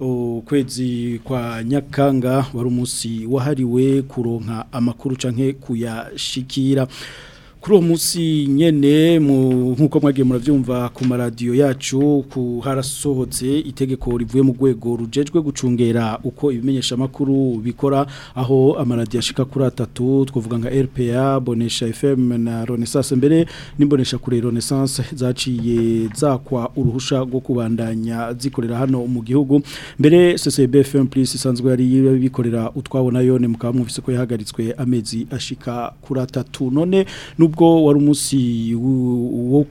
ukwezi kwa nyakanga wari umunsi wahariwe kuronka amakuru canke kuyashikira kuri uwo munsi nyene nk'uko mwagiye murabyumva ku maradiyo yacu ku harasohotse itegeko rivuye mu rwego rujejwe gucungera uko ibimenyeshamakuru bikora aho amaradiyo ashika kuri atatu twavuga nka rpa bonesha fm na renaissance mbere n'imbonesha kure renaissance zaciye zakwa uruhusha rwo kubandanya zikorera hano mu gihugu mbere ccb fm plus isanzwe yari bikorera utwabo nayo ne mukaba mwumvise ko yahagaritswe amezi ashika kuri atatu none nubwo wari umunsi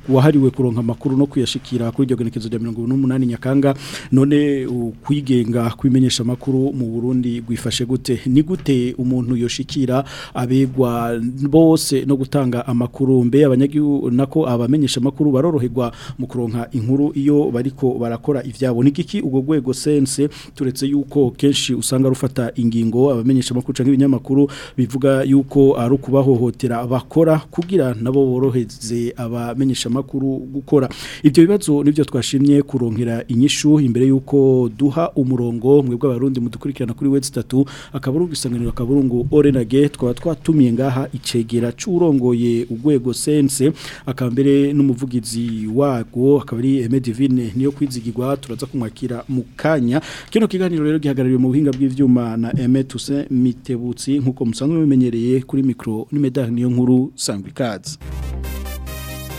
wahariwe kuronka amakuru no kuyashikira kuri iryo genekezo rya mirongo nyakanga none kwigenga kwimenyesha amakuru mu burundi rwifashe gute ni gute umuntu yoshikira abegwa bose no gutanga amakuru mbe abanyagihugu nako abamenyesha amakuru baroroherwa mu kuronka inkuru iyo bariko barakora ivyabo ni giki ubwo gwego sense turetse yuko kenshi usanga rufata ingingo abamenyesha amakuru canke ibinyamakuru bivuga yuko ari ukubahohotera bakora ku kugira nabo boroheze abamenyesha makuru gukora ibyo bibazo nibyo twashimye kurongera inyishu imbere yuko duha umurongo mwebwe abarundi mudukurikirana kuri website 3 akaburungu isanganiro akaburungu Orenage twa twatumiye ngaha icegera curongoye ugwego sense akambere n'umuvugizi wago akaba ari Medivine niyo kwizigirwa turaza kumwakira mukanya kino kiganiro rero gihagarariwe mu buhinga bw'ivyuma na Emetuse Mitebutsi nkuko musanzwe mumenyereye kuri micro ni medal niyo nkuru sangwe cards.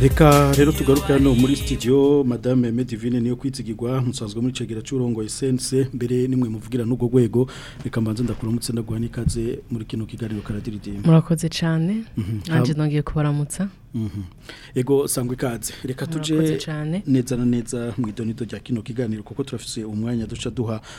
reka rero tugaruka hano muri studio madame Medivine niyo kwitsigirwa musanzwe muri cegera curongo essence mbere nimwe muvugira n'ugo gwego reka mbanze ndakuramutse ndaguha nikaze muri kino kiganiro karadiridimba murakoze cyane nanje mhm. ndongiye kubaramutsa Mhm. yego sangwa ikaze reka tujye neza na neza mu idonido rya kino kiganiro kuko turafise umwanya duca duha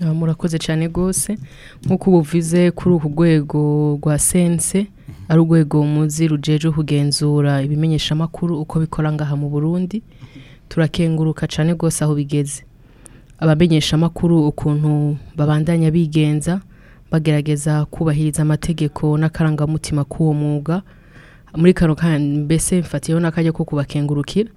murakoze cyane rwose nk'uko ubuvuze kuri uku rwego rwa sense mhm. ari urwego muzi rujeje kugenzura ibimenyeshamakuru uko bikora ngaha mu burundi turakenguruka cyane rwose aho bigeze abamenyeshamakuru ukuntu babandanya bigenza bagerageza kubahiriza amategeko n'akarangamutima k'uwo mwuga muri kano kandi mbese mfatiyeho n'akajya ko kubakengurukira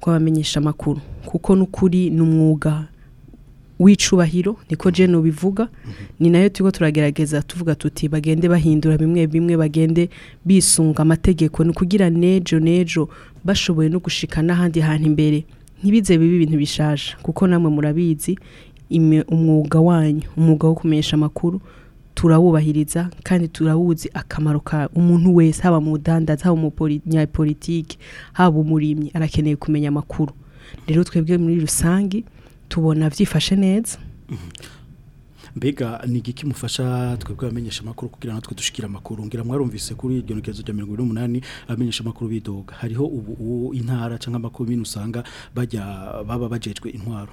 kw'abamenyesha amakuru kuko n'ukuri ni umwuga w'icubahiro niko jeno ubivuga ni nayo turiho turagerageza tuvuga tuti bagende bahindura bimwe bimwe bagende bisunga amategeko ni ukugira nejo nejo bashoboye no gushika n'ahandi hantu imbere ntibize bibi ibintu bishaje kuko namwe murabizi umwuga wanyu umwuga wo kumenyesha amakuru turawubahiriza kandi turawuzi akamaro ka umuntu wese haba mu budandaza haba umunyapolitike haba umurimyi arakeneye kumenya amakuru rero twebwe muri rusange tubona byifashe neza mhm. mbega ni igiki mufasha twebwe abamenyesha amakuru kugira natwe dushikira amakuru ngira mwarumvise kuri iryo ngezo rya mirongo irindwi n'umunani abamenyesha amakuru bidoga hariho ubu intara cyangwa amakuru bino usanga bajya baba bajejwe intwaro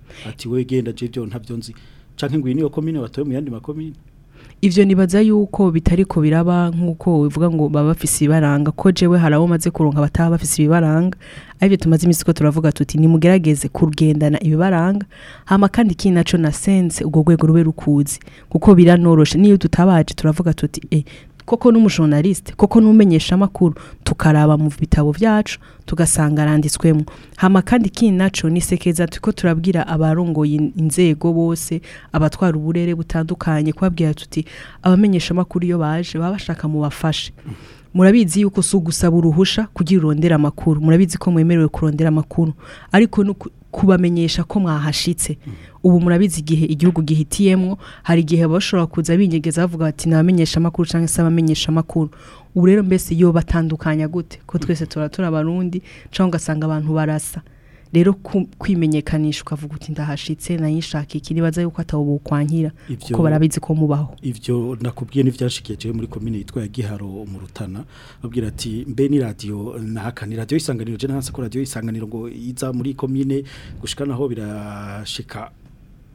ati we genda je byo ntabyo nzi canke ngwino iyo komine batoye mu yandi makomine ivyo nibaza yuko bitariko biraba nkuko uvuga ngo baba bafise ibaranga ko jewe harawo maze kuronka bataba bafise ibibaranga arivyo tumaze iminsi ko turavuga tuti nimugerageze kugendana ibibaranga hama kandi iki na nasense ubwo rwego rube rukuzi kuko biranoroshe niyo tutabaje turavuga tuti e” koko n'umujournaliste koko n'umenyesha amakuru tukaraba mu bitabo byacu tugasanga aranditswemo hama kandi ikindi naco ni sekeza turiko turabwira abarongoye inzego bose abatwara uburere butandukanye kubabwira tuti abamenyeshamakuru iyo baje baba bashaka bafashe murabizi yuko si ugusaba uruhusha kugira urondera amakuru murabizi ko mwemerewe kurondera amakuru ariko kubamenyesha ko mwahashitse ubu murabizi igihe igihugu gihitiyemo hari igihe bashobora kuza binyegeza bavuga bati nabamenyesha cyangwa se abamenyesha ubu rero mbese yo batandukanya gute ko twese tura Abarundi cyangwa ugasanga abantu barasa rero kwimenyekanishwa avuga uti ndahashitse nayishaka iki nibaza yuko atawubukwankira kuko barabizi ko mubaho ivyo nakubwiye n'ivyashikiye je muri commune yitwa ya Giharo mu Rutana babwira ati mbe ni radio nahakani radio isanganiro je nahanse ko radio isanganiro ngo iza muri commune gushika naho birashika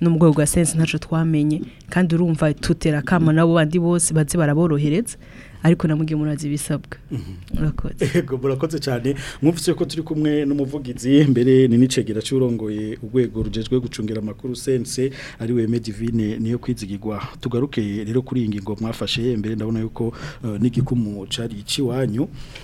no mu rwego rwa sense ntacu twamenye kandi urumva tutera akama nabo bandi bose bazi baraborohereza ariko na mugihe umuntu ibisabwa mhm. murakoze cyane mwumvise ko turi kumwe n'umuvugizi mbere ni n'icegera cy'urongoye urwego rugezwe gucungira amakuru sense ari we Medivine niyo kwizigirwa tugaruke rero kuri iyi ngingo mwafashe mbere ndabona yuko eh, n'igikumu cari ikiwanyu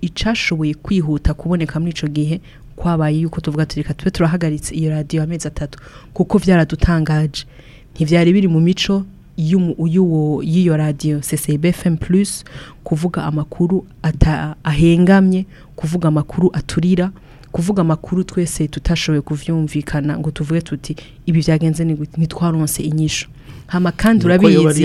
icashoboye kwihuta kuboneka muri ico gihe kwabaye yuko tuvuga turi tube turahagaritse iyo radiyo amezi atatu kuko byaradutangaje ntibyari biri mu mico y'iyo radiyo ccbfm plus kuvuga amakuru ahengamye kuvuga amakuru aturira kuvuga amakuru twese tutashoboye kubyumvikana ngo tuvuge tuti ibi byagenze nitwaronse inyisho hama kandi urabizi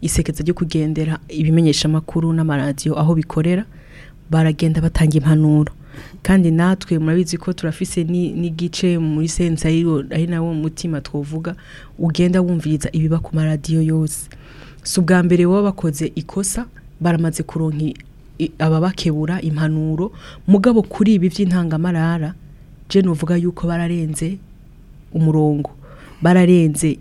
isekeza ryo kugendera ibimenyesha makuru n'amaradiyo aho bikorera baragenda batanga impanuro kandi natwe murabizi ko turafise n'igice muri sensa ari nawo mutima twavuga ugenda wumviriza ibiba ku maradiyo yose si ubwa mbere baba bakoze ikosa baramaze kuronka ababakebura impanuro mugabo kuri ibi by'intangamarara je uvuga yuko bararenze umurongo bararenze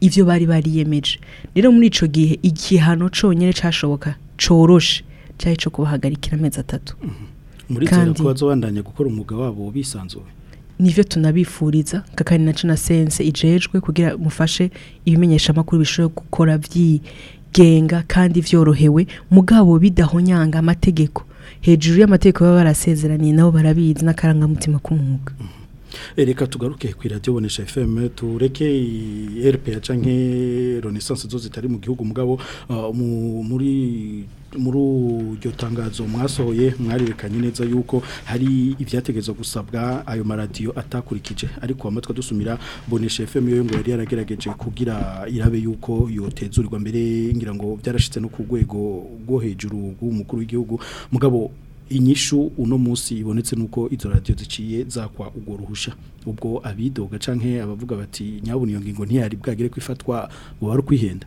ibyo bari bariyemeje rero muri icyo gihe igihano cyonyine cyashoboka cyoroshe cyari cyo kubahagarikira amezi atatu mhm. murizera ko bazobandanya gukora umwuga wabo bisanzuye nivyo tunabifuriza kakari na cana sense ijejwe kugira mufashe ibimenyeshamakuru makuru bishobora gukora vyigenga kandi vyorohewe mugabo bidahonyanga amategeko hejuru y'amategeko baba barasezeraniye nabo barabizi n'akarangamutima k'umwuga mm tugaruke ku radio bonesha FM tureke RP ya Renaissance zo zitari mu gihugu mugabo ah, muri muri iryo tangazo mwasohoye mwarerekanye neza yuko hari ibyategereza gusabwa ayo maradiyo atakurikije ariko amatwa dusumira bonesha fm yo ngo yari yaragerageje kugira irabe yuko yotezurirwa mbere ngira ngo byarashitse no ku rwego rwo hejuru rw'umukuru w'igihugu mugabo inyishu uno munsi ibonetse nuko izo radio ziciye zakwa ugo ruhusha ubwo abidoga canke abavuga bati nyabuniyo ngingo ntiyari bwagire kwifatwa bo bari kwihenda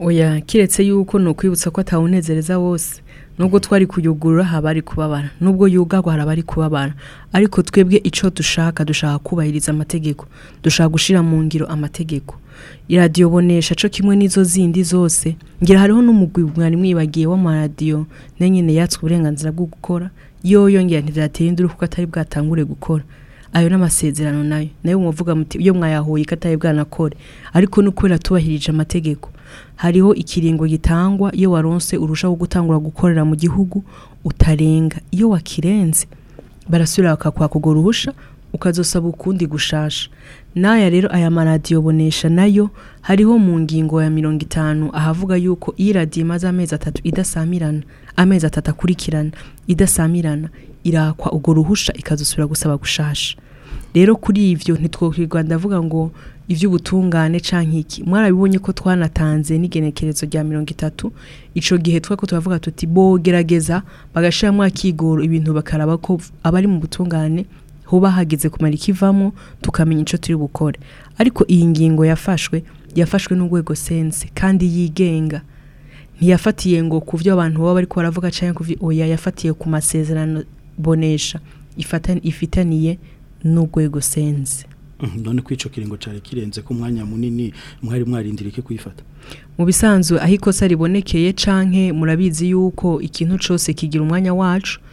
oya kiretse yuko ni ukwibutsa ko atawunezereza wose nubwo twari kuyugurura haba ari kubabara nubwo yugagwa haraba ari kubabara ariko twebwe icyo dushaka dushaka kubahiriza amategeko dushaka gushyira mu ngiro amategeko iradiyo bonesha cyo kimwe n'izo zindi zose ngira hariho n'umugwi mwari mwibagiye w'amaradiyo nyine yatswe uburenganzira bwo gukora yo yongera ntibyateye induru kuko atari bwatangure gukora ayo n'amasezerano nayo nayo mwavuga muti iyo mwayahuye ko atari bwanakore ariko ni ukubera tubahirije amategeko hariho ikiringo gitangwa iyo waronse urushaho gutangura gukorera mu gihugu utarenga iyo wakirenze barasubira bakakwaka urwo ruhusha ukazosaba ukundi gushasha n'aya rero aya maradiyo bonesha nayo hariho mu ngingo ya mirongo itanu ahavuga yuko iyi radiyo imaze amezi atatu idasamirana amezi atatu akurikirana idasamirana irakwa urwo ruhusha ikazusubira gusaba gushasha rero kuri ibyo ntitwokwirwa ndavuga ngo iby'ubutungane cyangwa iki mwarabibonye ko twanatanze n'igenekerezo rya mirongo itatu icyo gihe twako turavuga tuti bo bagashyiramo akigoro ibintu bakaraba ko abari mu butungane huba hageze kumara ikivamo tukamenya icyo turi bukore ariko iyi ngingo yafashwe yafashwe n'urwego sense kandi yigenga ntiyafatiye ngo ku byo abantu baba bari baravuga cyangwa ku byo oya yafatiye ku masezerano bonesha ifitaniye n'urwego sense Mhm. none kwico kiringo cyari kirenze ko umwanya munini mwari mwarindiriye ko kuyifata mu bisanzwe aho ikosa ribonekeye canke murabizi yuko ikintu cyose kigira umwanya wacu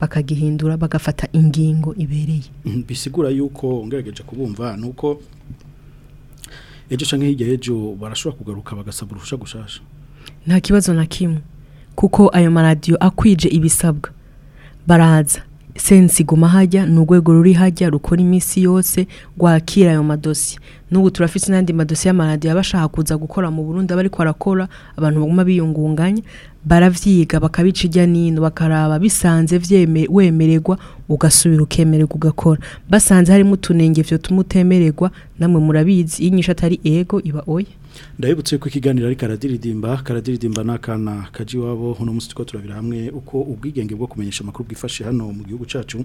bakagihindura bagafata ingingo ibereye mm, bisigura yuko ngerageje kubumva ni uko ejo cyangwa hirya y'ejo barashobora kugaruka bagasaba uruhushya gushasha nta kibazo na kimwe kuko ayo maradiyo akwije ibisabwa baraza sense iguma hajya ni urwego ruri hajya rukora iminsi yose rwakira ayo madosiye n'ubu turafite n'andi madosiye y'amaradiyo aba ashaka kuza gukora mu burundu aba ariko arakora abantu baguma biyungunganya baravyiga bakabica ijya nino bakaraba bisanze wemererwa ugasubira ukemererwa ugakora basanze harimo utunenge vyo tumutemererwa namwe murabizi inyisha atari ego iba oya ndabibutse ko ikiganiro ari karadiridimba karadiridimba n'akana kaji wabo hano munsi tuko turabira hamwe uko ubwigenge bwo kumenyesha amakuru bwifashe hano mu gihugu cacu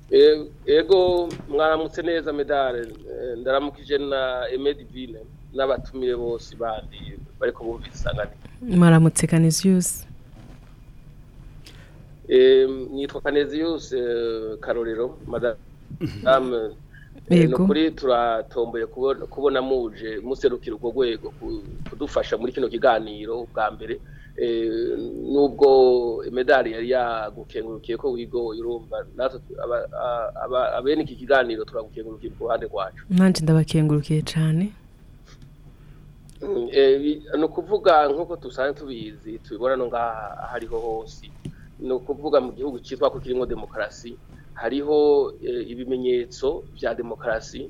ego mwaramutse neza medale eh, ndaramukije na emedivine n'abatumire bose bandi bari kubumva isangane mwaramutse kaneziyusi nitwa kaneziyusi eh, karorero madame mhm. Eh, Kuri turatomboye kubona muje muserukira urwo rwego kudufasha muri kino kiganiro bwa mbere eh, nubwo medali yari yagukengurukiye ko wigo urumva abene iki kiganiro turagukengurukiye ku ruhande rwacu nanjye ndabakengurukiye cyane mm, eh, ni ukuvuga nk'uko dusanzwe tubizi tubibona no ngaha ahariho hose ni ukuvuga mu gihugu cyitwa ko kirimo demokarasi hariho eh, ibimenyetso bya demokarasi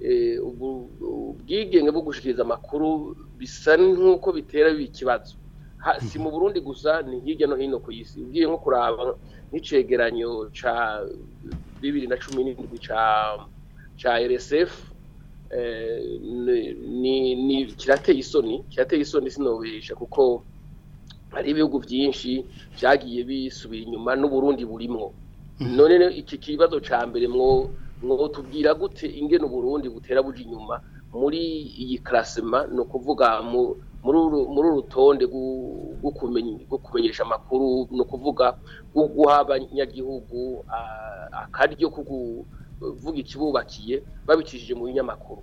eh, ubwigenge bwo gushyikiriza amakuru bisa nk'uko bitera ikibazo si mu burundi gusa ni hirya no hino ku isi ugiye nko kuraba nk'icyegeranyo cya bibiri na cumi n'indwi cya rsf eh, kirateye isoni kirateye isoni sinobesha kuko hari ibihugu byinshi byagiye bisubira inyuma n'uburundi burimo none iki kibazo cya mbere mwo tubwira gute ingene uburundi butera buje inyuma muri iyi karasima ni kuvuga muri uru rutonde rwo kumenyesha amakuru ni ukuvuga guha abanyagihugu akaryo ko kuvuga ikibubakiye babicishije mu binyamakuru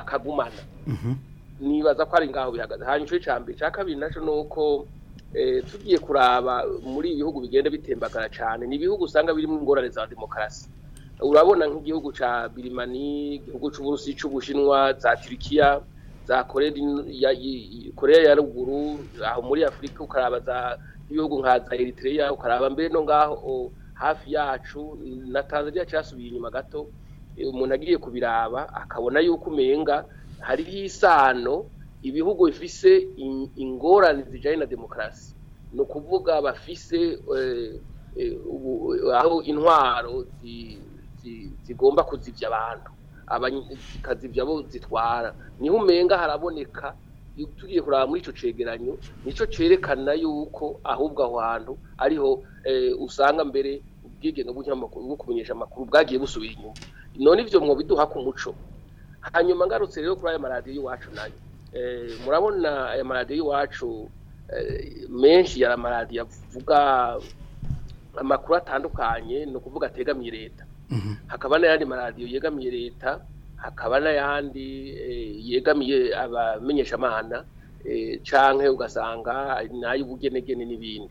akagumana mhm. nibaza ko ari ngaho bihagaze hanyuma cyo cya mbere cya kabiri nacyo eh, tugiye kuraba muri ibihugu bigenda bitembagara cyane ni ibihugu usanga birimo ingorane za demokarasi urabona nk'igihugu ca birimani igihugu cy'uburusi cy'ubushinwa za Turkiya za korea Korea ya ruguru aho muri afurika ukaraba za ibihugu nka za eritrea ukaraba mbere no ngaho hafi yacu na tanzania cyasubiye inyuma gato umuntu agiye kubiraba akabona yuko umenga hariho isano ibihugu bifise ingorane zijyanye na demokarasi ni ukuvuga bafise eh, eh, aho intwaro zigomba kuzibya abantu zikazibya bo zitwara niho umenga haraboneka tugiye kuraba muri icyo cegeranyo nicyo cyerekana yuko ahubwo aho ariho eh, usanga mbere no ubwigenge bwo kumenyesha amakuru bwagiye busubira inyuma none ibyo mwo biduha ku muco hanyuma ngarutse rero kuri aya maradiyo y'iwacu nayo eh, murabona aya maradiyo y'iwacu eh, menshi ya maradiyo avuga amakuru atandukanye ni ukuvuga ategamiye leta hakaba n'ayandi maradiyo yegamiye leta hakaba n'ayandi eh, yegamiye abamenyesha abamenyeshamana eh, canke ugasanga n'ay'ubugenegene n'ibindi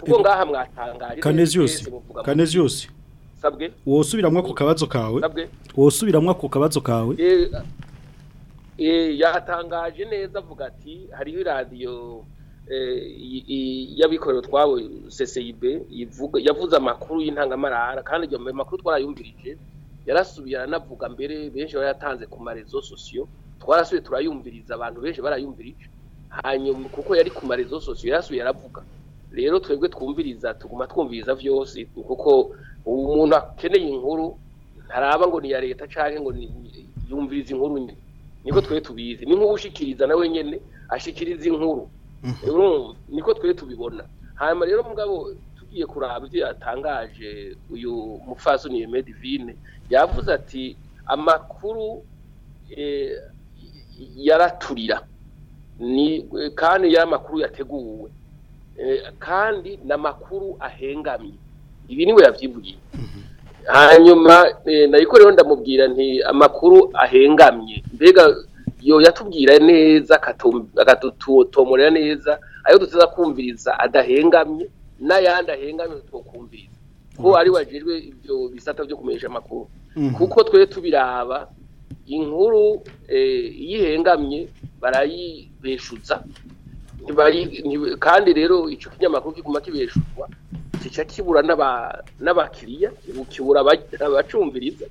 kuko ngaha mwatangaje kaneziyose kaneziyose sabwe wosubiramwe ku kabazo kawe wosubiramwe ku kabazo kawe e, e, yatangaje neza avuga ati hariho iradiyo e, yabikorero twawe CCIB yavuze amakuru y'intangamarara kandi ibyo makuru twarayumvirije yarasubiye aranavuga mbere benshi barayatanze ku marezo sosiyo twarasubiye turayumviriza abantu benshi barayumvirije hanyuma kuko yari ku marezo sosiyo yarasuye aravuga rero twebwe twumviriza tuguma twumviriza byose kuko umuntu akeneye inkuru ntaraba ngo ni iya leta cyangwa ngo yumvirize inkuru niko twe tubizi ni nk'ubushikiriza nawe nyine ashikiriza inkuru mhm. niko twe tubibona hanyuma rero mugabo tugiye kuraba ibyo yatangaje uyu mupfasoni medivine yavuze ati amakuru eh, yaraturira ni eh, kandi y'amakuru yateguwe eh, kandi na makuru ahengamye ibi niwe yabyibwiye mhm. hanyuma eh, nayikoreho ndamubwira nti amakuru ahengamye mbega yo yatubwira neza akadutotomorera neza ayo duteza kumviriza adahengamye n'ayandi ahengamye twokumviriza ko ari wajejwe ibyo bisata byo kumenyesha amakuru mhm. kuko twe tubiraba inkuru eh, yihengamye barayibeshuza kandi rero icyo kinyamakuru kiguma kibeshurwa kica kibura n'abakiriya kibura abacumviriza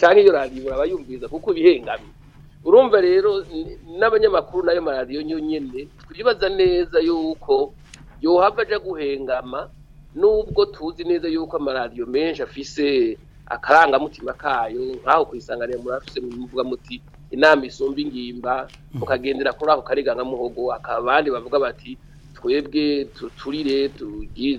cyangwa iyo radiyo abayumviriza kuko ibihengamye urumva rero n'abanyamakuru n'ayo maradiyo nyine twibaza neza yuko yohava aja guhengama nubwo tuzi neza yuko amaradiyo menshi afise akarangamutima kayo nk'aho ku isangane murafise muvuga muti inama isumba ingimba mukagendera mm-hmm. kuri ako kariganga muhogo akabandi bavuga bati twebwe turire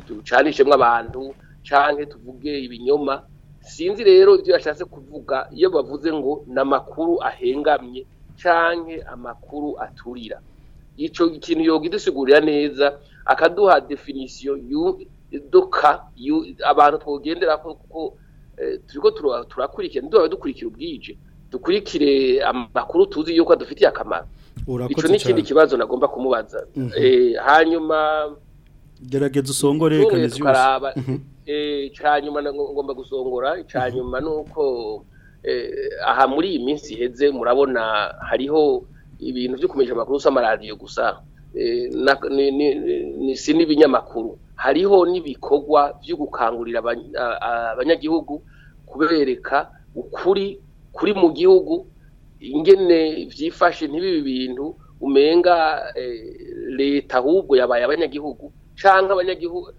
ducanishemo abantu canke tuvuge ibinyoma sinzi rero ibyo yashatse kuvuga iyo bavuze ngo namakuru ahengamye canke amakuru aturira icyo kintu yoga idusigurira neza akaduha definisiyo y'uduka abantu twogendera kuko Eh, turiko turakurikira ntiduhawe dukurikira ubwije dukurikire amakuru tuzi yuko adufitiye akamaro icyo ni ikindi kibazo nagomba kumubaza mhm. eh, hanyuma gerageza usongore kameze yose mhm. eh, hanyuma ngomba gusongora mhm. hanyuma nuko uko aha muri iyi minsi iheze murabona hariho ibintu byo kumenyesha amakuru us'amaradiyo gusa si n'ibinyamakuru hariho n’ibikogwa byo gukangurira abanyagihugu kubereka ukuri kuri mu gihugu ingene vyifashe ntibibi bintu umenga eh, leta ahubwo yabaye abanyagihugu cyangwa abanyagihugu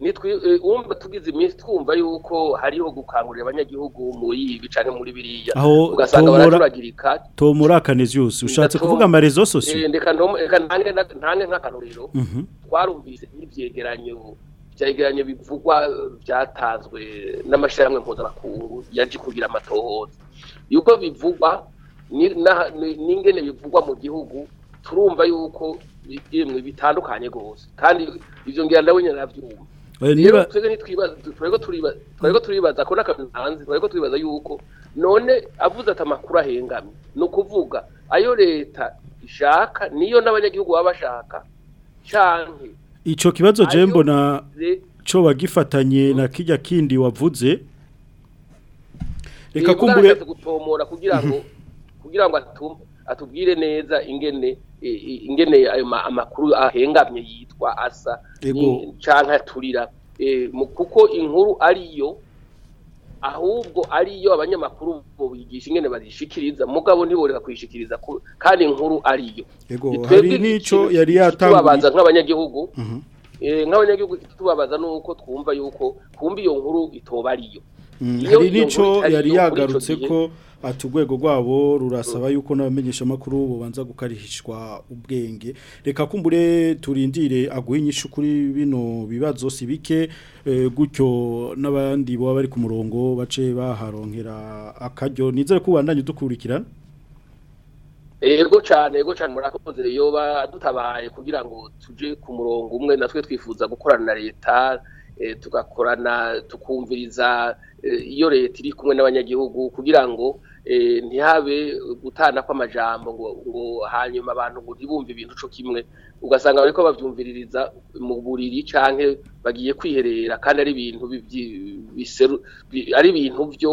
Eh, umva tugize iminsi twumva yuko hariho gukangurira abanyagihugu muri ibi cyane muri biriya ugasanga baracuragirika tomurakaneze yose ushatse kuvuga amarezo sosiyo eh, ntange nk'akaruriro mhm. twarumvise n'ibyegeranyo byegeranyo bivugwa byatanzwe n'amashyirahamwe mpuzamakungu yaje kugira amatohoza yuko bivugwa n'ingene bivugwa mu gihugu turumva yuko bitandukanye rwose kandi ibyo ngira ndawe nabyumva rero twebwe twebwe turibaza ko n'akamyo hanze twebwe yuko none avuze ati amakuru ahengamye ni ukuvuga ayo leta ishaka niyo n'abanyagihugu baba bashaka cyane kibazo jembo na cyo bagifatanye na kijya kindi wavuze reka kumbure kugira ngo kugira ngo atubwire neza ingene ingene ayo amakuru ahengamye yitwa asa cyangwa e, mu kuko inkuru ariyo ahubwo ariyo abanyamakuru bo bigisha ingene bazishikiriza mugabo ntiboreka kuyishikiriza kandi inkuru ariyo hari n'icyo yari yatanguye nk'abanyagihugu mhm. e, nk'abanyagihugu tubabaza nuko twumva yuko twumva iyo nkuru itoba ariyo mm, hari n'icyo yari yagarutse ko ati urwego rwabo rurasaba yuko n'abamenyeshamakuru bubanza gukarihishwa ubwenge reka kumbure turindire aguhinyisha inyishu kuri bino bibazo si bike eh, gutyo n'abandi baba bari ku murongo bace baharongera akaryo nizere ko ubandanye dukurikirana yego cyane yego cyane murakoze rero dutabaye kugira ngo tuje ku murongo umwe natwe twifuza gukorana na leta E, tugakorana tukumviriza e, iyo leta iri kumwe n'abanyagihugu kugira ngo e, ntihabe gutana kw'amajambo ngo hanyuma abantu ngo ntibumve ibintu cyo kimwe ugasanga bariko babyumviririza mu buriri canke bagiye kwiherera kandi ari ibintu ari ibintu byo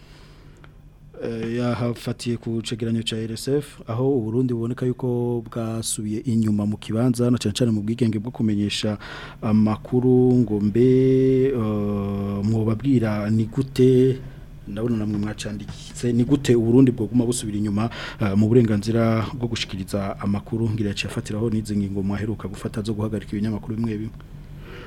Eh, yahafatiye ku cegeranyo cya RSF aho uburundi buboneka yuko bwasubiye inyuma mu kibanza hano cyane cyane mu bwigenge bwo kumenyesha amakuru ngo mbe eh, mubabwira ni gute ndabona namwe mwacandikitse, ni gute uburundi guma busubira inyuma eh, mu burenganzira bwo gushikiriza amakuru ngira yafatiraho n'izi ngingo mwaheruka gufata zo guhagarika ibinyamakuru bimwe bimwe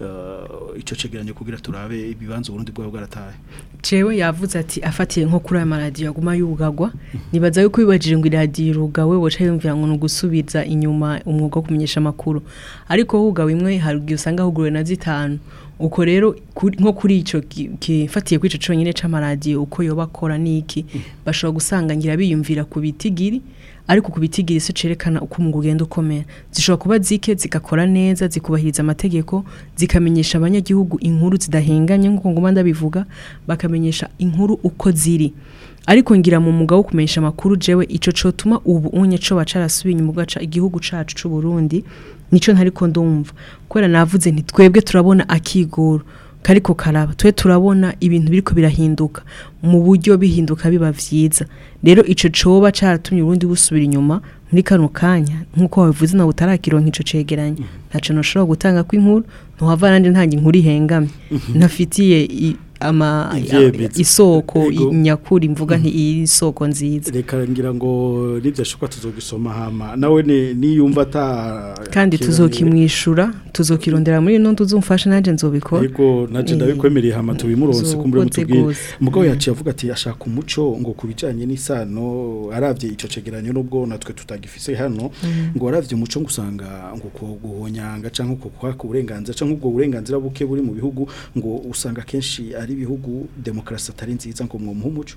eh, icyo cegeranyo kugira turabe ibibanza uburundi bwabo bwarataye cewe yavuze ati afatiye nko kuri aya maradiyo aguma yugagwa nibaza yuko wibajije ngo iradiyo irugawe waca yumvira ngo ni ugusubiza inyuma umwuga wo kumenyesha amakuru ariko hugawe imwe hari igihe usanga huguruwe na zitanu uko rero nko kuri icyo gifatiye kuri icyo cyonyine cy'amaradiyo uko yoba akora n'iki bashobora gusanga ngira biyumvira ku bitigiri ariko ku bitigira iso cerekana uko umwuga ugenda ukomeye. zishobora kuba zike zigakora neza zikubahiriza amategeko zikamenyesha abanyagihugu inkuru zidahenganye nk'uko ngoma ndabivuga bakamenyesha inkuru uko ziri ariko ngira mu mwuga wo kumenyesha amakuru jewe ico cotuma ubu unye co bacarasubiye inyuma gaca igihugu cacu c'u Burundi nico ntari ko ndumva kubera navuze nti twebwe turabona akigoro kariko karaba twe turabona ibintu biriko birahinduka mu buryo bihinduka biba vyiza rero icyo coba caratumye urundi busubira inyuma muri kano kanya nkuko wabivuze na utarakironka ico cegeranya ntaco noshobora gutanga ko inkuru ntuhava nandi ntangi inkuru ihengamye nafitiye ama isoko nyakuri mvuga mhm. nti isoko nziza reka ngira ngo nibyo ashoka tuzogisoma hama nawe niyumva ata kandi tuzokimwishura tuzokirondera muri ino tuzumfashe nanjye nzobikora yego nanjye eh, ndabikwemereye hama tubimuronse kumbure mutubwire umugabo mm. yaciye avuga ati ashaka umuco ngo ku bijyanye n'isano arabye icyo cegeranyo n'ubwo natwe tutagifise hano mm. ngo arabye umuco ngo usanga ngo guhonyanga cyangwa kukwaka uburenganzira cyangwa ubwo burenganzira buke buri mu bihugu ngo usanga kenshi” ari ibihugu demokarasi atari nziza ngo mwumuhe umuco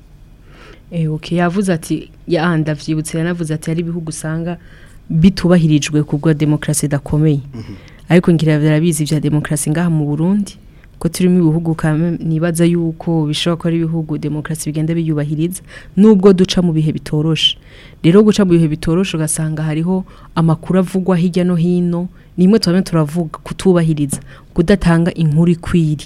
eee eh, yavuze ati yanda ndabyibutse yanavuze ati hari ibihugu usanga bitubahirijwe ku bwa demokarasi idakomeye mhm. ariko ngira birabizi bya demokarasi ngaha mu burundi ko turimo ibihugu nibaza yuko bishobora ko ari ibihugu demokarasi bigenda biyubahiriza nubwo duca mu bihe bitoroshe rero guca mu bihe bitoroshe ugasanga hariho amakuru avugwa hirya no hino nimwe turabona turavuga kutubahiriza kudatanga inkuru ikwiri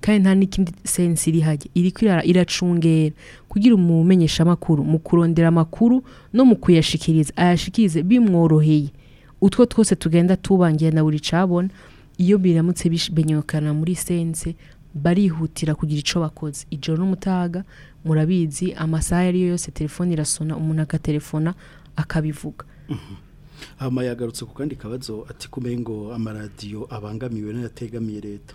kandi nta n'ikindi sensi iri hajya iracungera kugira umumenyesha amakuru mu kurondera amakuru no mu kuyashikiriza ayashikirize bimworoheye utwo twose tugenda tubangira na buri cabona iyo biramutse bimenyekana muri sense barihutira kugira icyo bakoze ijoro n'umutaga murabizi amasaha ariyo yose telefone irasona umuntu agaterefona akabivuga mhm. Ama yagarutse ku kandi kabazo ati kumengo ngo amaradiyo abangamiwe n'ayategamiye leta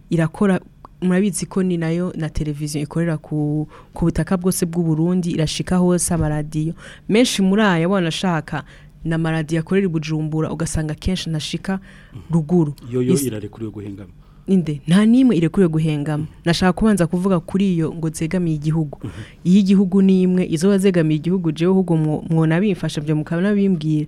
irakora murabizi ko ni nayo na televiziyo ikorera ku butaka bwose bw'uburundi irashika hose amaradiyo menshi muri aya abana ashaka na maradiyo akorera i bujumbura ugasanga kenshi ntashika mm. ruguru yoyo irarekuriwe guhengama inde nta n'imwe irekure guhengama nashaka kubanza kuvuga kuri iyo ngo zegamiye igihugu mhm. iyo igihugu ni imwe izo wazegamiye igihugu jewe ahubwo mwona bimfasha byo mukaba nabimbwira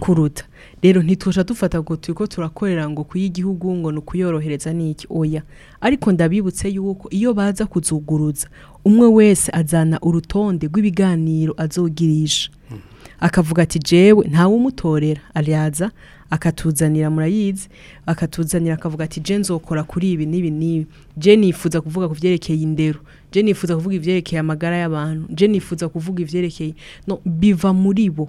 kuruta rero ntitujya dufata ngo turi ko turakorera ngo kuy'igihugu ngo ni ukuyorohereza n'iki oya ariko ndabibutse yuko iyo baza kuzuguruza umwe wese azana urutonde rw'ibiganiro azogirisha hmm. akavuga ati jewe ntawe umutorera araza akatuzanira murayizi akatuzanira akavuga ati jenze ukora kuri ibi n'ibi n'ibi jeni yifuza kuvuga ku byerekeye indero jeni yifuza kuvuga ibyerekeye amagara y'abantu jeni yifuza kuvuga ibyerekeye no biva muri bo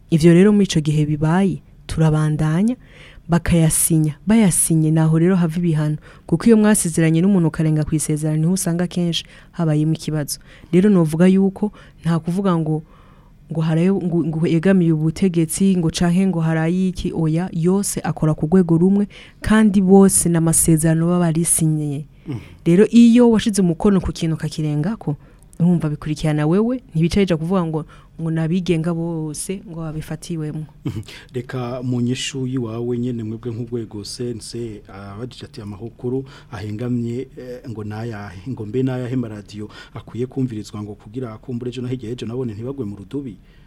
ibyo rero muri icyo gihe bibaye turabandanya bakayasinya bayasinye naho rero hava ibihano kuko iyo mwasezeranye n'umuntu ukarenga ku isezerano niho usanga akenshi habayemo ikibazo rero novuga yuko nta kuvuga ngo ngo harayo ngo yegamiye ubutegetsi ngo canke ngo harayiki oya yose akora ku rwego rumwe kandi bose n'amasezerano baba barisinyiye mm. rero iyo washize umukono ku kintu kakirengako urumva bikurikirana wewe ntibicarije kuvuga ngo ngo nabigenga bose ngo babifatiwemo reka mu nyishu y'iwawe nyine mwebwe nk'urwego sense abadije ah, ati amahukuru ahengamye eh, ngo nayahe ngo mbe nayahe amaradiyo akwiye kumvirizwa ngo kugira kumbure ejo na hirya ejo nabone ntibagwe mu rudubi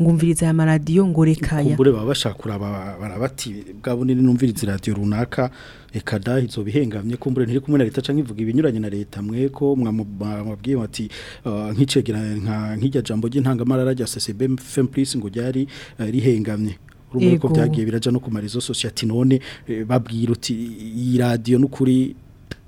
ngo umviriza aya maradiyo ngo rekaya kumbure baba bashaka kuraba barabati bwabone n'umviriza radio runaka ekada izo bihengamye kumbure ntiri kumwe na leta canke ivuga ibinyuranye na leta mweko mwamubwiye bati ah, nkicegera nkijya jambo ry'intangamara rya CCB FM plus ngo ryari eh, rihengamye urumva ko byagiye birajya no kumara izo sosiyete none eh, babwira uti iyi radiyo n'ukuri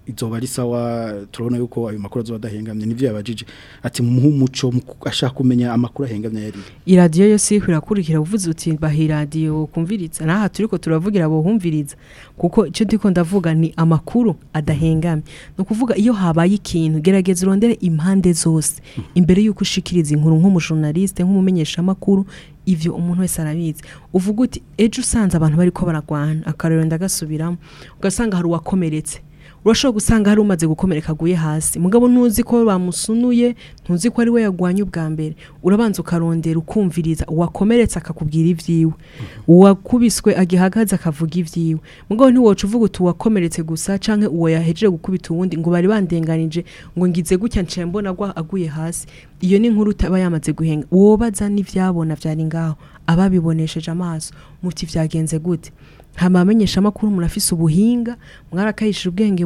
izoba ari sawa turabona yuko ayo makuru azoba adahengamye nivyo yabajije ati muhumuco ashaka kumenya amakuru ahengamye yari iradiyo yose irakurikira uvuze uti bahi bahiradiyo kumviritsa naha turiko turavugira abo humviriza kuko ico ndiko ndavuga ni amakuru adahengamye no kuvuga iyo habaye ikintu gerageza urondere impande zose imbere yuko ushikiriza inkuru nk'umujournaliste nk'umumenyesha amakuru ivyo umuntu wese arabizi uvuga uti ejo usanze abantu bariko baragwana akarero ndagasubiramo ugasanga hari uwakomeretse urashobora gusanga hari umaze gukomereka aguye hasi mugabo ntuzi ko bamusunuye ntuzi ko ari we yagwanye ubwa mbere urabanza ukarondera ukumviriza uwakomeretse akakubwira ibyiwe mhm. uwakubiswe agihagaze akavuga ibyiwe mugabo ntiwoca uvuga uti uwakomeretse gusa cyangwa uwo yahejeje gukubita uwundi ngo bari bandenganije ngo ngize gutya nshe mbona aguye hasi iyo ni nkuru utaba yamaze guhenga wobaza n'ibyabona byari ngaho ababibonesheje amaso muti byagenze gute hama abamenyesha makuru murafise ubuhinga mwarakayishije ubwenge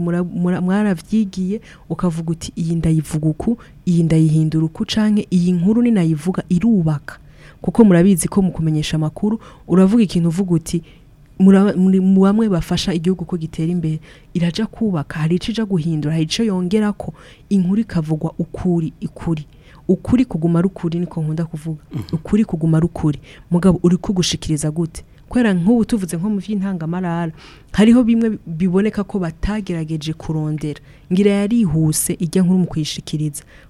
mwarabyigiye ukavuga uti iyi ndayivuga uku iyi ndayihindura uku canke iyi nkuru ni ninayivuga irubaka kuko murabizi ko mu kumenyesha amakuru uravuga ikintu uvuga uti mu bamwe bafasha igihugu ko gitera imbere irajya kubaka hari icyo ijya guhindura hari icyo yongera ko inkuru ikavugwa ukuri ikuri ukuri kuguma ukuri niko nkunda kuvuga mm-hmm. ukuri kuguma ukuri mugabo uri kugushikiriza gute kubera nk'ubu tuvuze nko mu by'intangamarara hariho bimwe biboneka ko batagerageje kurondera ngira yarihuse ijya nkuru mu kuyishikiriza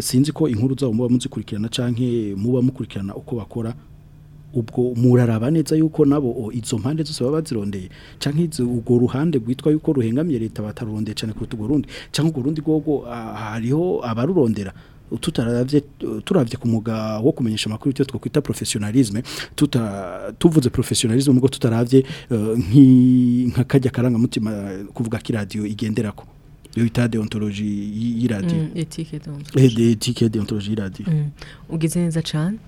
sinzi ko inkuru zabo muba muzikurikirana canke muba mukurikirana uko bakora ubwo muraraba neza yuko nabo izo mpande zose baba bazirondeye canke ubwo ruhande rwitwa yuko ruhengamiye leta batarurondeye cyane kuruta Burundi canke Burundi gogo hariho abarurondera tutaravye turavye kumuga wo kumenyesha makuru byo twakwita professionalisme tuta tuvuze professionalisme mugo tutaravye uh, nka karanga mutima kuvuga ki radio igenderako yo ita deontology y'iradio mm, etike eh, donc mm. ugize neza cyane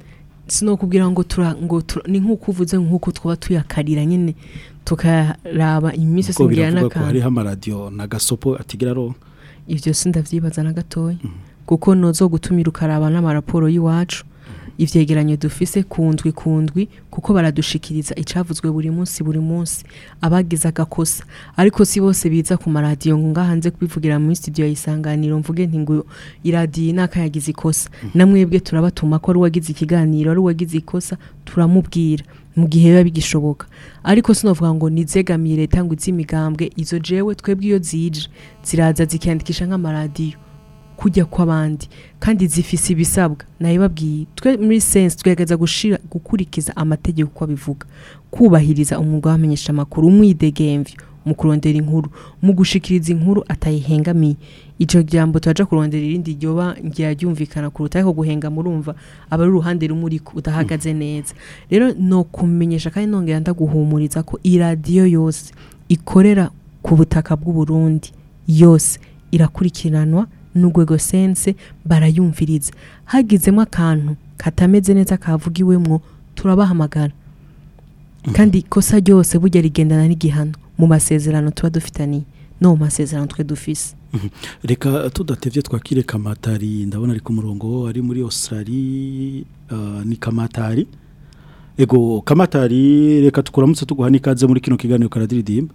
sinokubwira ngo tura ngo ni nk'uko uvuze nk'uko twaba tuyakarira nyine tukaraba iminsi singira n'aka ko hariho amaradiyo na gasopo atigira ronka ibyo sindavyibaza na gatoya mm. kuko nozo gutumira ukaraba n'amaraporo y'iwacu ivyegeranyo dufise kundwi kundwi kuko baradushikiriza icavuzwe buri munsi buri munsi abagize agakosa ariko si bose biza ku maradiyo ngo ngahanze kubivugira muri studio yisanganiro mvuge nti ngo iradiyo nakayagize ikosa mm. namwebwe turabatuma ko ari uwagize ikiganiro ari uwagize ikosa turamubwira mu gihe biba bigishoboka ariko sinovuga ngo nizegamiye leta ngo izimigambwe izo jewe twebwe iyo zije ziraza zikiyandikisha nk'amaradiyo kujya kw'abandi kandi zifise ibisabwa nayibabwiye twe muri sense twegeza gushira gukurikiza amategeko uko abivuga kubahiriza umwuga w'amenyesha amakuru umwidegemvyo mu kurondera inkuru mu gushikiriza inkuru atayihengamiye icyo jambo turaja kurondera irindi ryoba ryumvikana kuruta ariko guhenga murumva aba ari uruhande rumwe uriko udahagaze mm. neza rero no kumenyesha kandi nongera ndaguhumuriza ko iradiyo yose ikorera ku butaka bw'u Burundi yose irakurikiranwa n'urwego sense barayumviriza hagizemo akantu katameze neza kavugiwemwo turabahamagara mhm. kandi ikosa ryose bujya rigendana n'igihano mu masezerano tuba dufitaniye no mu masezerano twe dufise mhm. reka tudatebye twakire kamatari ndabona ari ku murongo ari muri Australia ah, ni kamatari ego kamatari reka tukuramutse tuguha n'ikaze muri kino kiganiro karadiridimba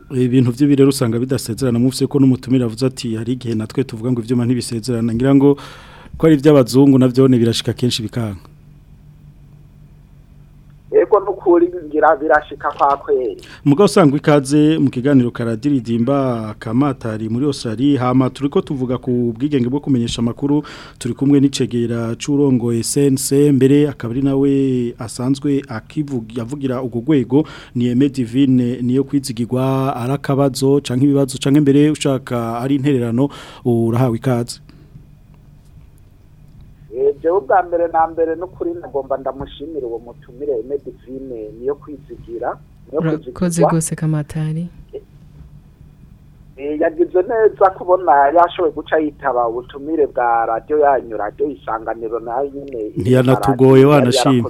ibintu byo birero usanga bidasezerana muvye ko n'umutumira avuze ati hari igihe natwe tuvuga ngo ivyuma ntibisezerana ngira ngo ko ari iby'abazungu navyo birashika kenshi bikanga ego n'ukuri ngira birashika kwa kweri mugabo usanga ikaze mu kiganiro karadiridimba kamatari muri Australia hama turiko tuvuga ku bwigenge bwo kumenyesha amakuru turi kumwe n'icegera c'urongo SNC mbere akaba ari nawe asanzwe akivuga yavugira ugo gwego ni Eme Divine niyo kwizigirwa arakabazo canke ibibazo canke mbere ushaka ari intererano urahawe ikaze byewe ubwa mbere na mbere n'ukuri nagomba ndamushimira uwo mutumire medivine niyo kwizigira murakoze rwose kamatari eh, yagize neza kubona yashoboye guca yitaba ubutumire bwa radiyo yanyu radiyo isanganiro nayo nyine ntiyanatugoye wanashima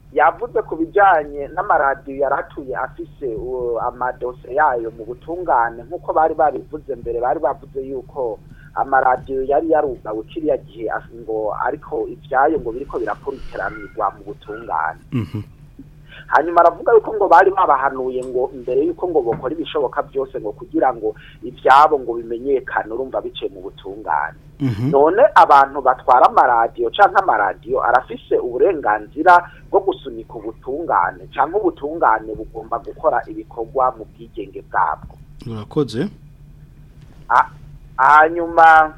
yavuze ku bijyanye n'amaradiyo yari atuye afise amadose yayo mu butungane nk'uko bari babivuze mbere bari bavuze yuko amaradiyo yari yarugawe kiriya gihe ngo ariko ibyayo ngo biriko birakurikiranirwa mu butungane mhm. hanyuma aravuga yuko ngo bari babahanuye ngo mbere yuko ngo bakora ibishoboka byose ngo kugira ngo ibyabo ngo bimenyekane urumva biciye mu butungane mhm. none abantu batwara amaradiyo cyangwa amaradiyo arafise uburenganzira bwo gusunika ubutungane cyangwa ubutungane bugomba gukora ibikorwa mu bwigenge bwabwo urakoze hanyuma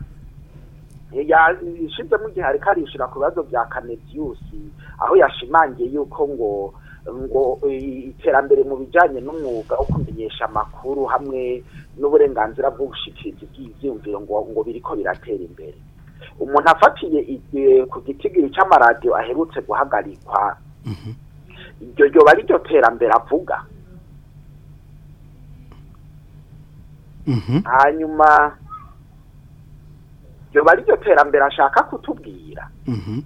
yashizemo igihe ariko arishyura ku bibazo bya kanediyusi aho yashimangiye yuko ngo ngo eh, iterambere mu bijyanye n'umwuga wo kumenyesha amakuru hamwe n'uburenganzira bwo gushyikiriza ngo ngo biriko biratera imbere umuntu afatiye eh, ku gitigiri cy'amaradiyo aherutse guhagarikwa mhm. iryo ryoba ryo terambere avuga mhm. hanyuma ryoba ryo terambere ashaka kutubwira mhm.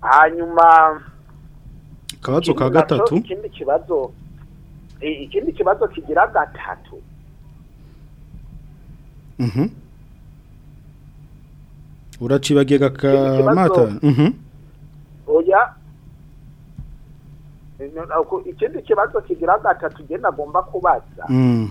hanyuma akabazo ka gatatu ikindi kibazo ikindi kibazo kigira gatatu mhm. uracibagiye akamata mhm. oya ikindi kibazo kigira gatatu njye nagomba kubaza mm.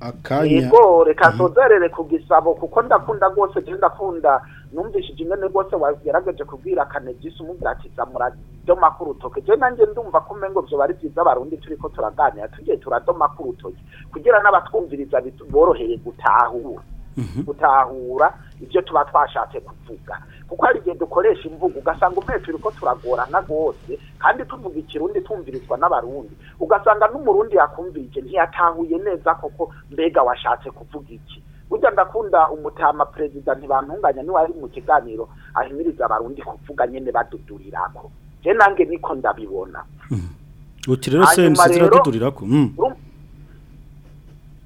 akanya yego reka sozerere mhm. ku gisabo kuko ndakunda rwose ndakunda numvishije ingene rwose wagerageje kubwira kanegisi umubwira ati zamura doma ku rutoke je nanjye ndumva ko umengo vyo bari vyiza abarundi turiko turaganira tugiye turadoma ku rutoke kugira n'abatwumviriza boroheye gutahura mhm. gutahura ibyo tuba twashatse kuvuga kuko hari igihe dukoresha imvugo ugasanga umwese uriko turagorana rwose kandi tuvuga ikirundi tumvirizwa n'abarundi ugasanga n'umurundi yakumvirije ntiyatahuye neza koko mbega washatse kuvuga iki burya ndakunda umutama perezida ntibantunganya niba ari mu kiganiro ahimiriza abarundi kuvuga nyine badudurirako je nange niko ndabibona hmm. uti rero sense ziradudurirako hmm.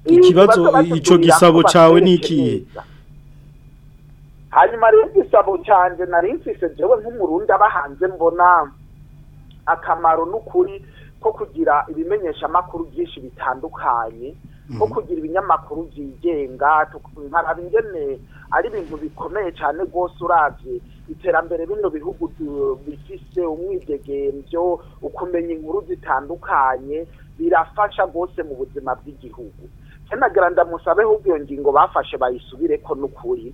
ikibazo icyo gisabo cawe nikiye hanyuma rero igisabo canje nari mfise jewe nk'umurundi abahanze mbona akamaro n'ukuri ko kugira ibimenyesha makuru byinshi bitandukanye nko mhm. kugira ibinyamakuru byigenga nkaraba ingene ari ibintu bikomeye cyane rwose urabye iterambere bino bihugu bifise umwidegembyo ukumenya inkuru zitandukanye birafasha rwose mu buzima bw'igihugu kenagira ndamusabe ahubwo iyo ngingo bafashe bayisubire ko n'ukuri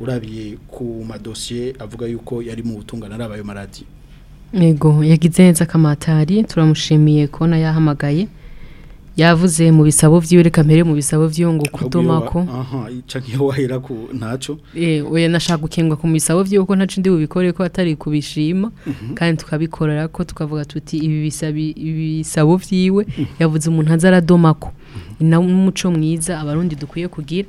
urabiye ku madosiye avuga yuko yari mu butungane ari abayo maradiyo yego yagize neza akamatari turamushimiye kubona yahamagaye yavuze mu bisabo vyiwe reka mpere mu bisabo vyiwe ngo kudomako aha wahera ku ntaco eh oya nashaka gukengwa ku bisabo vyiwe ko ntaco ndi bubikore ko atari kubishima mhm. kandi tukabikorera ko tukavuga tuti ibi bisabi ibisabo vyiwe mhm. yavuze umuntu azaradomako Mhm. n'umuco mwiza abarundi dukwiye kugira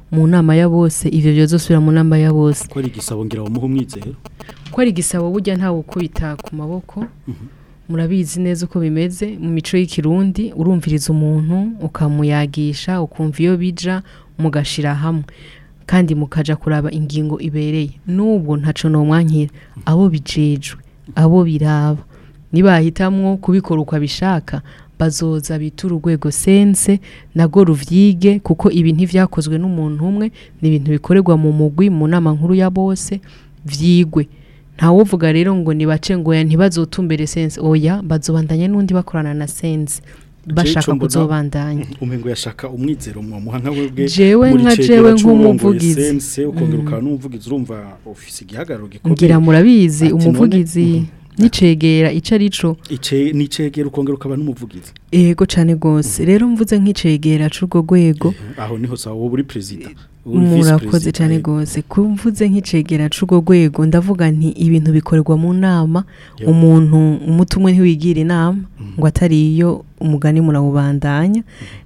mu nama ya bose ibyo byo zosubira mu nama ya bose ko ari igisabo ngira bamuha umwizero ko ari igisabo burya ntawe ukubita ku maboko mhm. murabizi neza uko bimeze mu mico y'ikirundi urumviriza umuntu ukamuyagisha ukumva iyo bija mugashira hamwe kandi mukaja kuraba ingingo ibereye n'ubwo ntaco nomwankira abo bijejwe abo biraba nibahitamwo kubikora uko abishaka bazoza bita urwego sense nago ruvyige kuko ibi ntivyakozwe n'umuntu umwe ni ibintu bikorerwa mu mugwi mu nama nkuru ya bose vyigwe ntawovuga rero ngo nibace ngo ya ntibazotumbere sense oya bazobandanye n'undi bakorana na sense bashaka kuzobandanya umengo yashaka umwizero mwamuha nka webwe jewe nka jewe nk'umuvugizi sense ukongera mm. ukanumvugiza urumva office gihagararo gikomeye ngira murabizi umuvugizi mhm. n'icegera icyo ari cyo n'icegera ukongera ukaba n'umuvugizi yego cyane rwose rero mvuze nk'icegera cy'urwo rwego aho niho sawa wowe uri perezida murakoze cyane rwose kumvuze nk'icegera cy'urwo rwego ndavuga nti ibintu bikorerwa mu nama umuntu umuti umwe ntiwigira inama mm-hmm. ngo atariyo umugani murawubandanya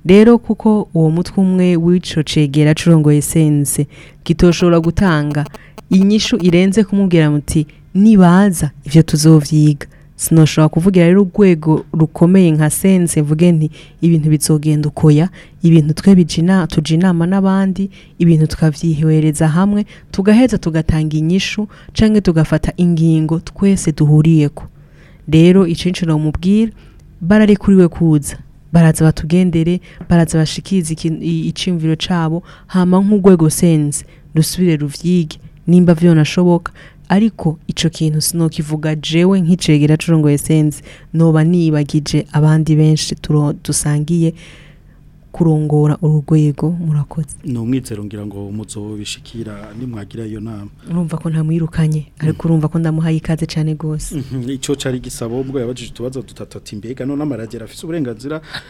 rero kuko uwo mutwe umwe w'icyo cegera cy'urongo esense kitoshobora gutanga inyishu irenze kumubwira muti nibaza ibyo tuzovyiga sinashobora kuvugira rero urwego rukomeye nka sense mvuge nti ibintu bizogenda ukoya ibintu twebijina tuja inama n'abandi ibintu tukavyihereza hamwe tugaheza tugatanga inyishu canke tugafata ingingo twese duhuriyeko rero ico nico nomubwira barari kuri we kuza baraza batugendere baraza bashikiza iciyumviro cabo hama nk'urwego sense rusubire ruvyige nimba vyonashoboka ariko icyo kintu sinokivuga jewe nk'icegera curongoye senzi noba nibagije abandi benshi dusangiye kurongora urugwego murakoze ni umwitero ngira ngo muzobishikira nimwagira iyo nama urumva ko ntamwirukanye mm-hmm. ariko urumva ko ndamuhaye ikaze cyane rwose mm-hmm. icyo cyari gisaba ubwo yabajije utubazo dutatu ati mbega none amaradiyo afite uburenganzira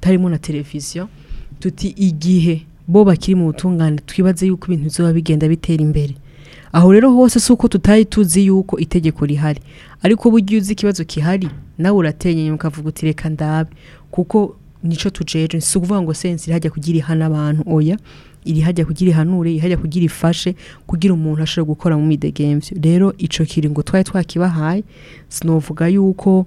tarimo na televiziyo tuti igihe bo bakiri mu butungane twibaze yuko ibintu bizoba bigenda bitera imbere aho rero hose si uko tutari tuzi yuko itegeko rihari ariko burya uzi ikibazo kihari nawe uratenyenya ukavuga uti reka ndabe kuko nicyo tujeje si ukuvuga ngo sense irihajya kugira ihana abantu oya irihajya kugira ihanure irihajya kugira ifashe kugira umuntu ashobora gukora mu midegemvyo rero ico kiringo twari twakibahaye sinovuga yuko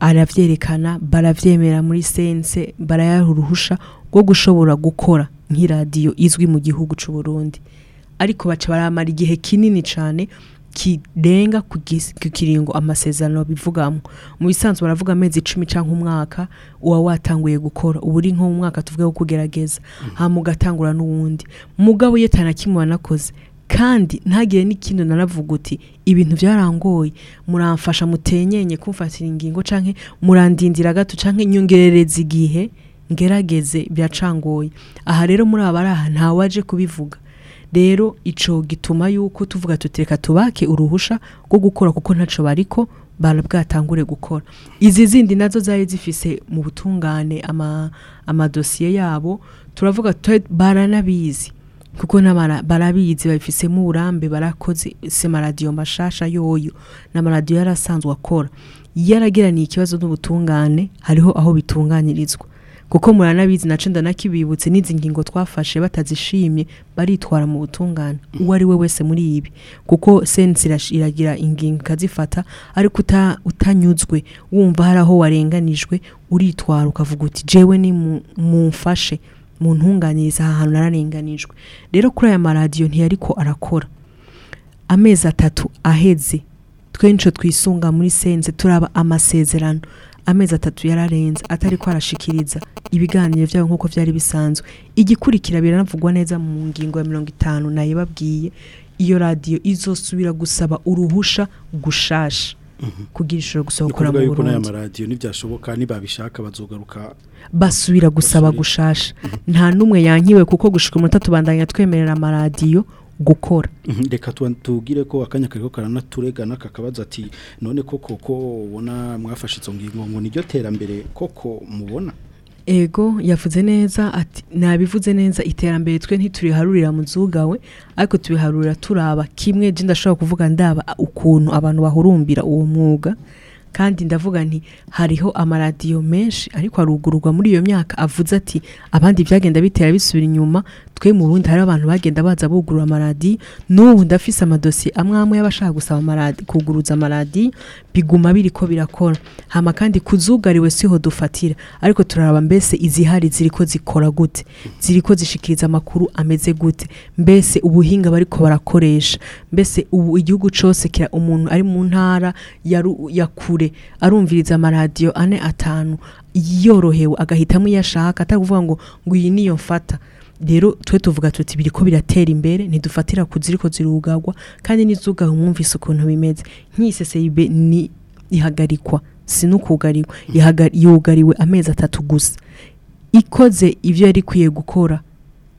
arabyerekana barabyemera muri sense barayaha uruhusha rwo gushobora gukora nk'iradiyo izwi mu gihugu cy'u Burundi ariko baca baramara igihe kinini cyane kirenga ku kiringo amasezerano bivugamo mu bisanzwe baravuga amezi icumi cyangwa umwaka uba watanguye gukora ubu uri nko mu mwaka tuvuge wo kugerageza mm. hanyuma ugatangura n'uwundi mugabo ye kimwe wanakoze kandi ntagire n'ikintu naravuga uti ibintu byarangoye muramfasha mutenyenye kumfatira ingingo cyangwa murandindira gato cyangwa inyongerereza igihe ngerageze byacangoye aha rero muri aba ari aha ntawaje kubivuga rero ico gituma yuko tuvuga tutireka tubake uruhusha rwo gukora kuko ntaco bariko barabwatangure gukora izi zindi nazo zari zifise mu butungane ama amadosiye yabo turavuga baranabizi kuko barabizi babifisemo uburambe barakoze se maradiyo mashasha yoyo ni amaradiyo yari asanzwe akora iyo arageraniye ikibazo n'ubutungane hariho aho bitunganyirizwa kuko muranabizi nace ndanakibibutse n'izi ngingo twafashe batazishimye baritwara mu butungane uwo ari we wese muri ibi kuko sense iragira ingingo ikazifata ariko utanyuzwe wumva hari aho warenganijwe uritwara ukavuga uti jewe ni mumfashe mu ntunganyiriza aha hantu nararenganijwe rero kuri aya maradiyo ntiyariko arakora amezi atatu aheze twenshi twisunga muri sense turaba amasezerano amezi atatu yararenze atari ko arashikiriza ibiganiro byabo nk'uko byari bisanzwe igikurikira biranavugwa neza mu ngingo ya mirongo itanu nayo babwiye iyo radiyo izosubira gusaba uruhusha gushasha mhm. kugira ishobora gusohokora mu Burundi n'aya maradiyo ntibyashoboka nibabishaka bazogaruka basubira gusaba gushasha mhm. nta n'umwe yankiwe kuko gushika umunota tubandanya twemerera amaradiyo gukora mhm, reka tubwire ko akanya kariho karanaturengana kakabaza ati none koko ko ubona mwafashe izo ngingo ngo niryo terambere koko mubona ego yavuze neza ati nabivuze neza iterambere twe ntituriharurira mu nzugawe ariko tubiharurira turaba kimwe je ndashobora kuvuga ndaba ukuntu abantu bahurumbira uwo mwuga kandi ndavuga nti hariho amaradiyo menshi ariko arugururwa muri iyo myaka avuze ati abandi byagenda bitera bisubira inyuma twe mu bundi hari abantu bagenda baza bugurura amaradi n'ubu ndafise amadosiye amwe amwe y'abashaka gusaba amaradi kuguruza amaradi biguma biri ko birakora hama kandi kuzugariwe siho dufatira ariko turaraba mbese izihari ziriko zikora gute ziriko zishikiriza amakuru ameze gute mbese ubuhinga bariko barakoresha mbese ubu igihugu cyose kira umuntu ari mu ntara ya kure arumviriza amaradiyo ane atanu yorohewe agahitamo iyo ashaka atavuga ngo ngo iyi niyo mfata rero twe tuvuga tuti biriko biratera imbere ntidufatira ku ziriko zirugagwa kandi n'izuga umwumvise ukuntu bimeze seyibe ni ihagarikwa sinukugarirwa mm. yugariwe amezi atatu gusa ikoze ibyo yari kwiye gukora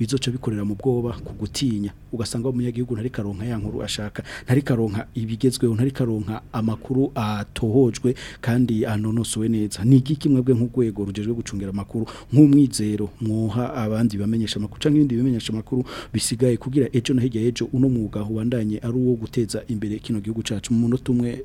bizoca bikorera mu bwoba ku gutinya ugasanga umunyagihugu ntari karonka ya nkuru ashaka ntari karonka ibigezweho ntari karonka amakuru atohojwe kandi a anonosowe neza ni igiki mwebwe nk'urwego rugejwe gucungera amakuru nk'umwizero mwoha abandi bamenyesha amakuru cyangwa ibindi bimenyesha amakuru bisigaye kugira ejo na hirya y'ejo uno mwuga wandanye ari uwo guteza imbere kino gihugu cacu mu munota umwe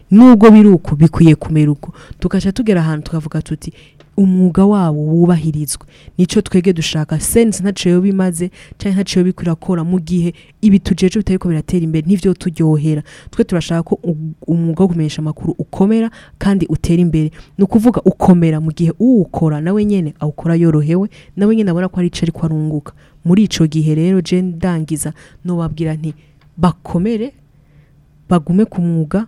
nubwo biri uko bikwiye kumera uko tugaca tugera ahantu tukavuga tuti umwuga wabo wubahirizwe nicyo twege dushaka sense ntaciyeho bimaze cyangwa ntaciyeho bikwirakora mu gihe ibi tujeje bitariko biratera imbere nibyo turyohera twe turashaka ko umwuga wo kumenyesha amakuru ukomera kandi utera imbere ni ukuvuga ukomera mu gihe uwukora nawe nyene awukora yorohewe nawe nyene abona ko ari icyo ariko arunguka muri icyo gihe rero je ndangiza nobabwira nti bakomere bagume ku mwuga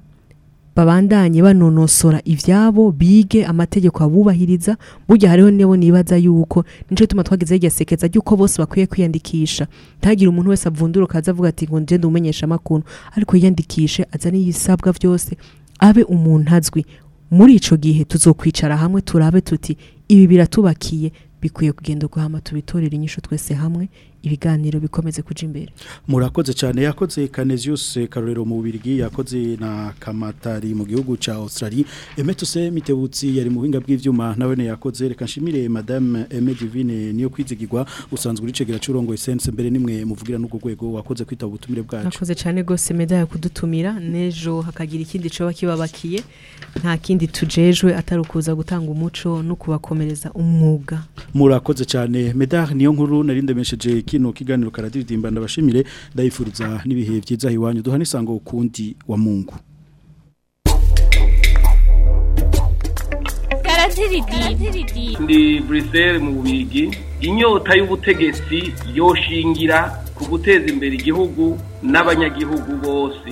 babandanye banonosora ibyabo bige amategeko abubahiriza burya hariho nibo nibaza yuko nico gituma twagize irya ry'uko bose bakwiye kwiyandikisha ntagire umuntu wese avunduruka aza avuga ati ngo nje ndumenyesha amakuru ariko yiyandikishe azane ibisabwa byose abe umuntu azwi muri icyo gihe tuzokwicara hamwe turabe tuti ibi biratubakiye bikwiye kugenda guhama tubitorera inyishu twese hamwe ibiganiro bikomeze kuja imbere murakoze cyane yakoze Canesius Karorero mu Bubirigi yakoze na Kamatari mu gihugu ca Australia Emetuse Mitebutsi yari mu buhinga bw'ivyuma nawe ne yakoze reka nshimire madame Eme Divine niyo kwizigirwa usanzwe urice giracurongo essence mbere nimwe muvugira n'uko gwego wakoze kwita ubutumire bwacu nakoze cyane gose medaya kudutumira nejo hakagira ikindi coba kibabakiye nta kindi tujejwe atarukuza gutanga umuco no kubakomereza umwuga murakoze cyane medar niyo nkuru narindemesheje kino kiganiro karadiridimba ndabashimire ndayifuriza n'ibihe byiza hiwanyu duha n'isango ukundi wa Mungu ndi Brussels mu bigi inyota y'ubutegetsi yoshingira ku guteza imbere igihugu n'abanyagihugu bose